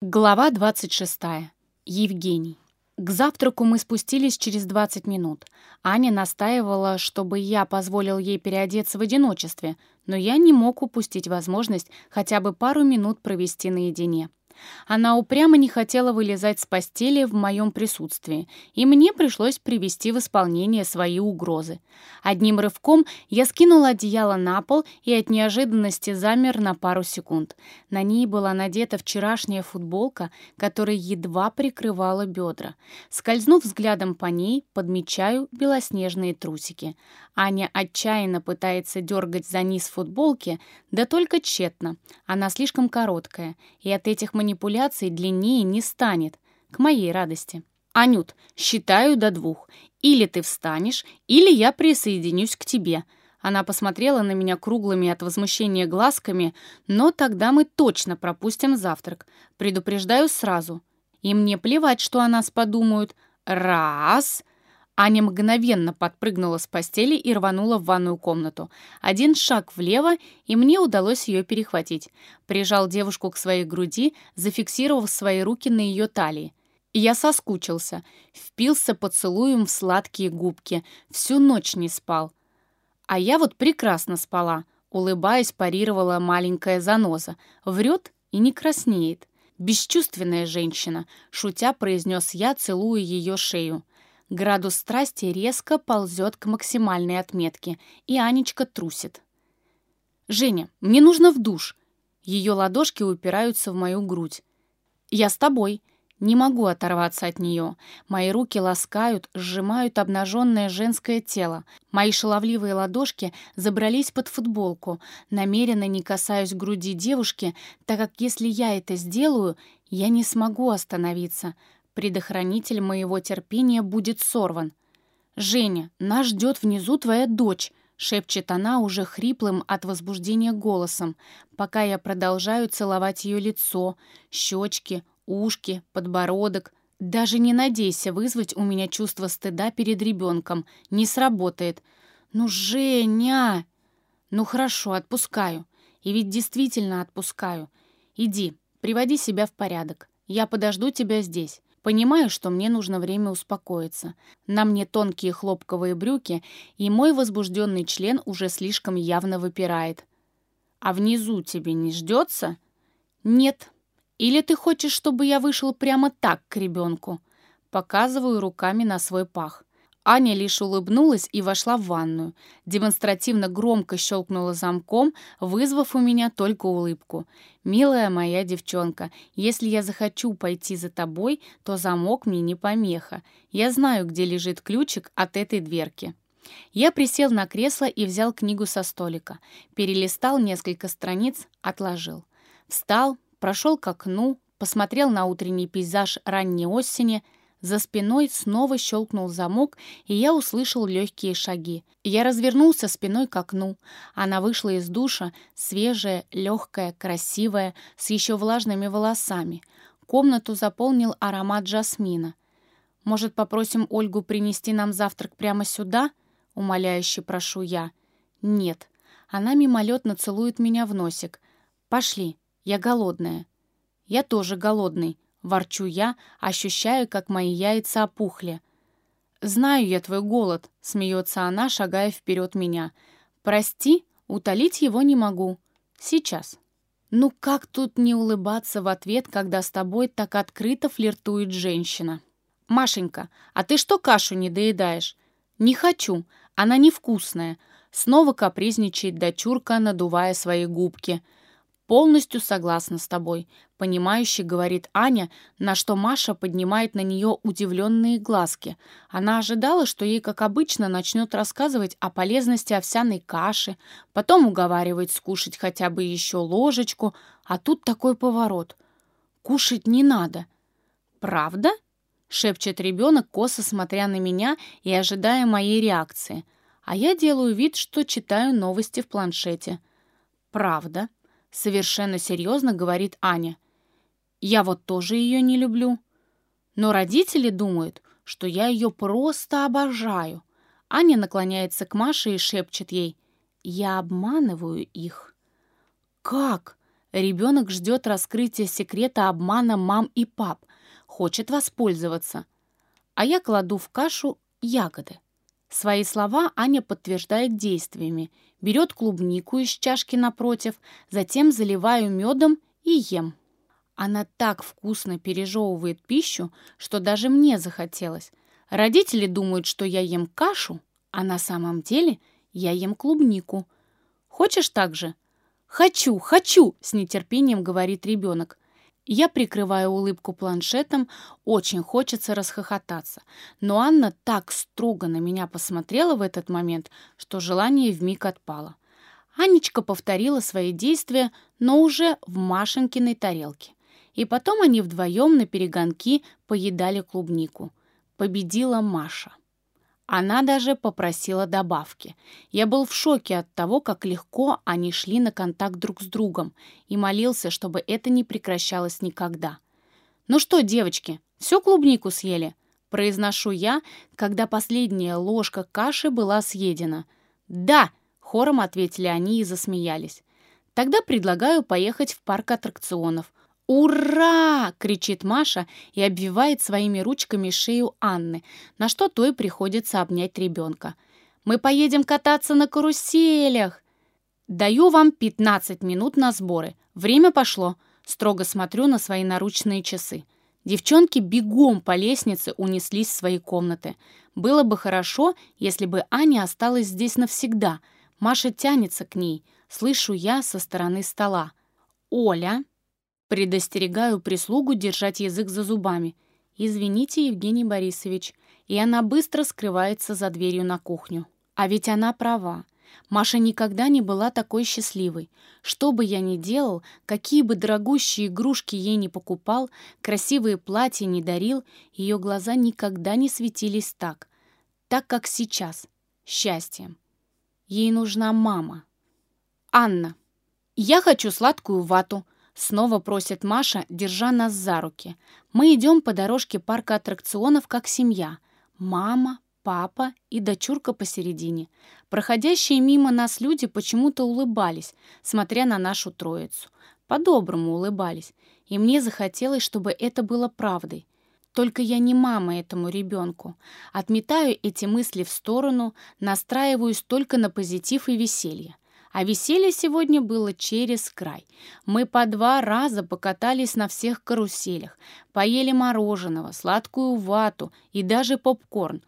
Глава 26. Евгений. К завтраку мы спустились через 20 минут. Аня настаивала, чтобы я позволил ей переодеться в одиночестве, но я не мог упустить возможность хотя бы пару минут провести наедине. Она упрямо не хотела вылезать с постели в моем присутствии, и мне пришлось привести в исполнение свои угрозы. Одним рывком я скинул одеяло на пол и от неожиданности замер на пару секунд. На ней была надета вчерашняя футболка, которая едва прикрывала бедра. Скользнув взглядом по ней, подмечаю белоснежные трусики. Аня отчаянно пытается дергать за низ футболки, да только тщетно. Она слишком короткая, и от этих манипуляций длиннее не станет, к моей радости. «Анют, считаю до двух. Или ты встанешь, или я присоединюсь к тебе». Она посмотрела на меня круглыми от возмущения глазками, но тогда мы точно пропустим завтрак. Предупреждаю сразу. И мне плевать, что о нас подумают. Раз. Аня мгновенно подпрыгнула с постели и рванула в ванную комнату. Один шаг влево, и мне удалось ее перехватить. Прижал девушку к своей груди, зафиксировав свои руки на ее талии. И я соскучился, впился поцелуем в сладкие губки, всю ночь не спал. А я вот прекрасно спала, улыбаясь, парировала маленькая заноза. Врет и не краснеет. «Бесчувственная женщина», — шутя произнес я, целуя ее шею. Градус страсти резко ползет к максимальной отметке, и Анечка трусит. «Женя, мне нужно в душ!» Ее ладошки упираются в мою грудь. «Я с тобой!» Не могу оторваться от нее. Мои руки ласкают, сжимают обнаженное женское тело. Мои шаловливые ладошки забрались под футболку. Намеренно не касаюсь груди девушки, так как если я это сделаю, я не смогу остановиться. Предохранитель моего терпения будет сорван. «Женя, нас ждет внизу твоя дочь», — шепчет она уже хриплым от возбуждения голосом, пока я продолжаю целовать ее лицо, щечки, ушки, подбородок. Даже не надейся вызвать у меня чувство стыда перед ребенком. Не сработает. «Ну, Женя!» «Ну хорошо, отпускаю. И ведь действительно отпускаю. Иди, приводи себя в порядок. Я подожду тебя здесь. Понимаю, что мне нужно время успокоиться. На мне тонкие хлопковые брюки, и мой возбужденный член уже слишком явно выпирает. А внизу тебе не ждется? Нет. Или ты хочешь, чтобы я вышел прямо так к ребенку? Показываю руками на свой пах. Аня лишь улыбнулась и вошла в ванную. Демонстративно громко щелкнула замком, вызвав у меня только улыбку. «Милая моя девчонка, если я захочу пойти за тобой, то замок мне не помеха. Я знаю, где лежит ключик от этой дверки». Я присел на кресло и взял книгу со столика. Перелистал несколько страниц, отложил. Встал, прошел к окну, посмотрел на утренний пейзаж ранней осени — за спиной снова щелкнул замок, и я услышал легкие шаги. Я развернулся спиной к окну. Она вышла из душа, свежая, легкая, красивая, с еще влажными волосами. Комнату заполнил аромат жасмина. «Может, попросим Ольгу принести нам завтрак прямо сюда?» — умоляюще прошу я. «Нет». Она мимолетно целует меня в носик. «Пошли, я голодная». «Я тоже голодный», Ворчу я, ощущаю, как мои яйца опухли. «Знаю я твой голод», — смеется она, шагая вперед меня. «Прости, утолить его не могу. Сейчас». Ну как тут не улыбаться в ответ, когда с тобой так открыто флиртует женщина? «Машенька, а ты что кашу не доедаешь?» «Не хочу, она невкусная». Снова капризничает дочурка, надувая свои губки — «Полностью согласна с тобой», — понимающе говорит Аня, на что Маша поднимает на нее удивленные глазки. Она ожидала, что ей, как обычно, начнет рассказывать о полезности овсяной каши, потом уговаривает скушать хотя бы еще ложечку, а тут такой поворот. «Кушать не надо». «Правда?» — шепчет ребенок, косо смотря на меня и ожидая моей реакции. А я делаю вид, что читаю новости в планшете. «Правда?» — совершенно серьезно говорит Аня. «Я вот тоже ее не люблю. Но родители думают, что я ее просто обожаю». Аня наклоняется к Маше и шепчет ей. «Я обманываю их». «Как?» Ребенок ждет раскрытия секрета обмана мам и пап, хочет воспользоваться. А я кладу в кашу ягоды. Свои слова Аня подтверждает действиями. Берет клубнику из чашки напротив, затем заливаю медом и ем. Она так вкусно пережевывает пищу, что даже мне захотелось. Родители думают, что я ем кашу, а на самом деле я ем клубнику. Хочешь так же? «Хочу, хочу!» — с нетерпением говорит ребенок. Я прикрываю улыбку планшетом, очень хочется расхохотаться. Но Анна так строго на меня посмотрела в этот момент, что желание вмиг отпало. Анечка повторила свои действия, но уже в Машенькиной тарелке. И потом они вдвоем на перегонки поедали клубнику. Победила Маша. Она даже попросила добавки. Я был в шоке от того, как легко они шли на контакт друг с другом и молился, чтобы это не прекращалось никогда. «Ну что, девочки, всю клубнику съели?» Произношу я, когда последняя ложка каши была съедена. «Да!» — хором ответили они и засмеялись. «Тогда предлагаю поехать в парк аттракционов. «Ура!» — кричит Маша и обвивает своими ручками шею Анны, на что той приходится обнять ребенка. «Мы поедем кататься на каруселях!» «Даю вам 15 минут на сборы. Время пошло». Строго смотрю на свои наручные часы. Девчонки бегом по лестнице унеслись в свои комнаты. Было бы хорошо, если бы Аня осталась здесь навсегда. Маша тянется к ней. Слышу я со стороны стола. «Оля!» Предостерегаю прислугу держать язык за зубами. «Извините, Евгений Борисович». И она быстро скрывается за дверью на кухню. А ведь она права. Маша никогда не была такой счастливой. Что бы я ни делал, какие бы дорогущие игрушки ей не покупал, красивые платья не дарил, ее глаза никогда не светились так. Так, как сейчас. Счастьем. Ей нужна мама. Анна. Я хочу сладкую вату. Снова просит Маша, держа нас за руки. Мы идем по дорожке парка аттракционов как семья. Мама, папа и дочурка посередине. Проходящие мимо нас люди почему-то улыбались, смотря на нашу троицу. По-доброму улыбались. И мне захотелось, чтобы это было правдой. Только я не мама этому ребенку. Отметаю эти мысли в сторону, настраиваюсь только на позитив и веселье. А веселье сегодня было через край. Мы по два раза покатались на всех каруселях, поели мороженого, сладкую вату и даже попкорн.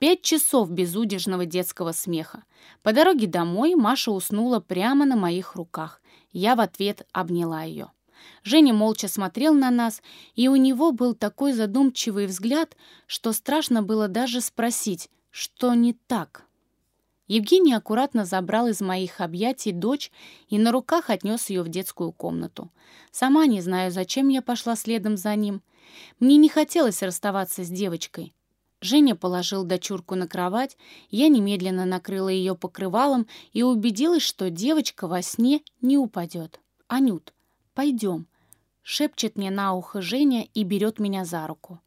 Пять часов безудержного детского смеха. По дороге домой Маша уснула прямо на моих руках. Я в ответ обняла ее. Женя молча смотрел на нас, и у него был такой задумчивый взгляд, что страшно было даже спросить, что не так. Евгений аккуратно забрал из моих объятий дочь и на руках отнес ее в детскую комнату. Сама не знаю, зачем я пошла следом за ним. Мне не хотелось расставаться с девочкой. Женя положил дочурку на кровать, я немедленно накрыла ее покрывалом и убедилась, что девочка во сне не упадет. «Анют, пойдем», — шепчет мне на ухо Женя и берет меня за руку.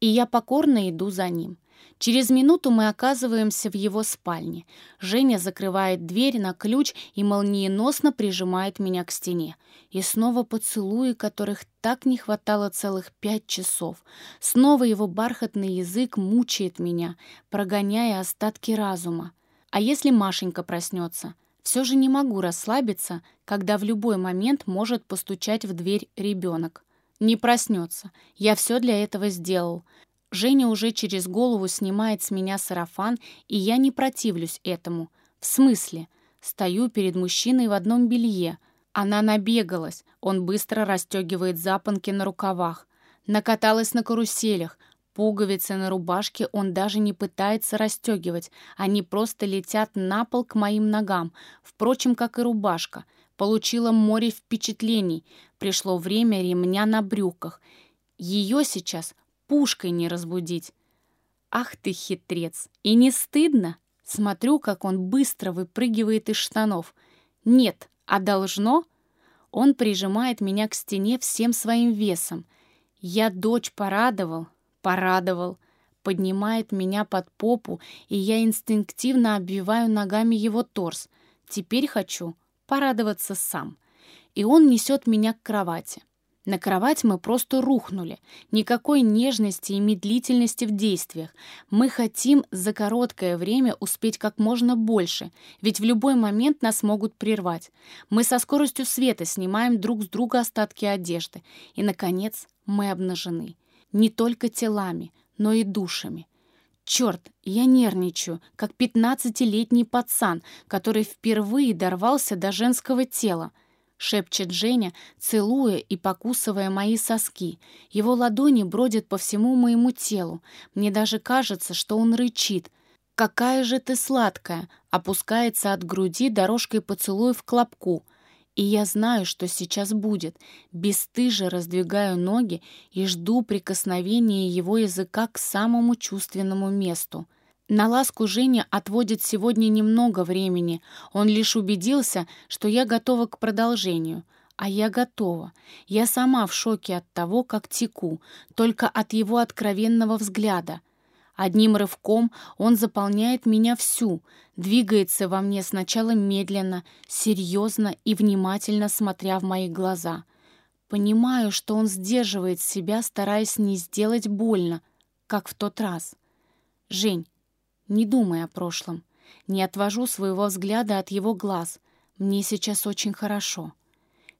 И я покорно иду за ним. Через минуту мы оказываемся в его спальне. Женя закрывает дверь на ключ и молниеносно прижимает меня к стене. И снова поцелуи, которых так не хватало целых пять часов. Снова его бархатный язык мучает меня, прогоняя остатки разума. А если Машенька проснется? Все же не могу расслабиться, когда в любой момент может постучать в дверь ребенок. Не проснется. Я все для этого сделал. Женя уже через голову снимает с меня сарафан, и я не противлюсь этому. В смысле? Стою перед мужчиной в одном белье. Она набегалась. Он быстро расстегивает запонки на рукавах. Накаталась на каруселях. Пуговицы на рубашке он даже не пытается расстегивать. Они просто летят на пол к моим ногам. Впрочем, как и рубашка. Получила море впечатлений. Пришло время ремня на брюках. Ее сейчас пушкой не разбудить. Ах ты хитрец! И не стыдно? Смотрю, как он быстро выпрыгивает из штанов. Нет, а должно? Он прижимает меня к стене всем своим весом. Я дочь порадовал, порадовал. Поднимает меня под попу, и я инстинктивно обвиваю ногами его торс. Теперь хочу порадоваться сам. и он несет меня к кровати. На кровать мы просто рухнули. Никакой нежности и медлительности в действиях. Мы хотим за короткое время успеть как можно больше, ведь в любой момент нас могут прервать. Мы со скоростью света снимаем друг с друга остатки одежды. И, наконец, мы обнажены. Не только телами, но и душами. Черт, я нервничаю, как пятнадцатилетний пацан, который впервые дорвался до женского тела шепчет Женя, целуя и покусывая мои соски. Его ладони бродят по всему моему телу. Мне даже кажется, что он рычит. «Какая же ты сладкая!» опускается от груди дорожкой поцелуев к лобку. И я знаю, что сейчас будет. Бесстыже раздвигаю ноги и жду прикосновения его языка к самому чувственному месту — на ласку Женя отводит сегодня немного времени. Он лишь убедился, что я готова к продолжению. А я готова. Я сама в шоке от того, как теку, только от его откровенного взгляда. Одним рывком он заполняет меня всю, двигается во мне сначала медленно, серьезно и внимательно смотря в мои глаза. Понимаю, что он сдерживает себя, стараясь не сделать больно, как в тот раз. «Жень, не думай о прошлом. Не отвожу своего взгляда от его глаз. Мне сейчас очень хорошо.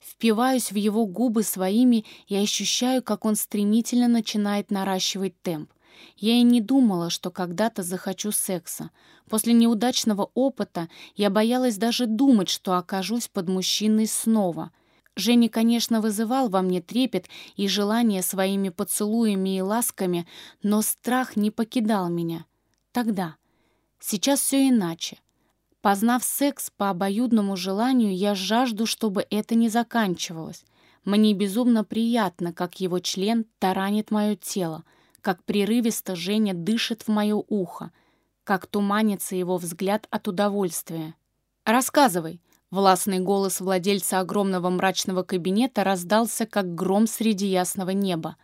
Впиваюсь в его губы своими и ощущаю, как он стремительно начинает наращивать темп. Я и не думала, что когда-то захочу секса. После неудачного опыта я боялась даже думать, что окажусь под мужчиной снова. Женя, конечно, вызывал во мне трепет и желание своими поцелуями и ласками, но страх не покидал меня. Тогда. Сейчас все иначе. Познав секс по обоюдному желанию, я жажду, чтобы это не заканчивалось. Мне безумно приятно, как его член таранит мое тело, как прерывисто Женя дышит в мое ухо, как туманится его взгляд от удовольствия. «Рассказывай!» Властный голос владельца огромного мрачного кабинета раздался, как гром среди ясного неба.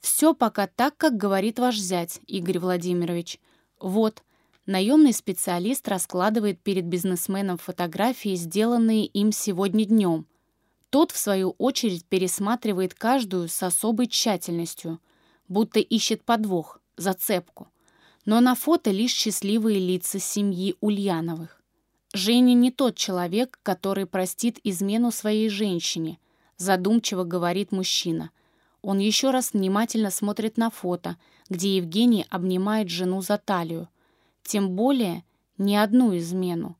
«Все пока так, как говорит ваш зять, Игорь Владимирович. Вот, Наемный специалист раскладывает перед бизнесменом фотографии, сделанные им сегодня днем. Тот, в свою очередь, пересматривает каждую с особой тщательностью, будто ищет подвох, зацепку. Но на фото лишь счастливые лица семьи Ульяновых. Женя не тот человек, который простит измену своей женщине, задумчиво говорит мужчина. Он еще раз внимательно смотрит на фото, где Евгений обнимает жену за талию. Тем более ни одну измену.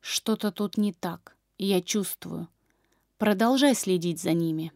Что-то тут не так, я чувствую. Продолжай следить за ними.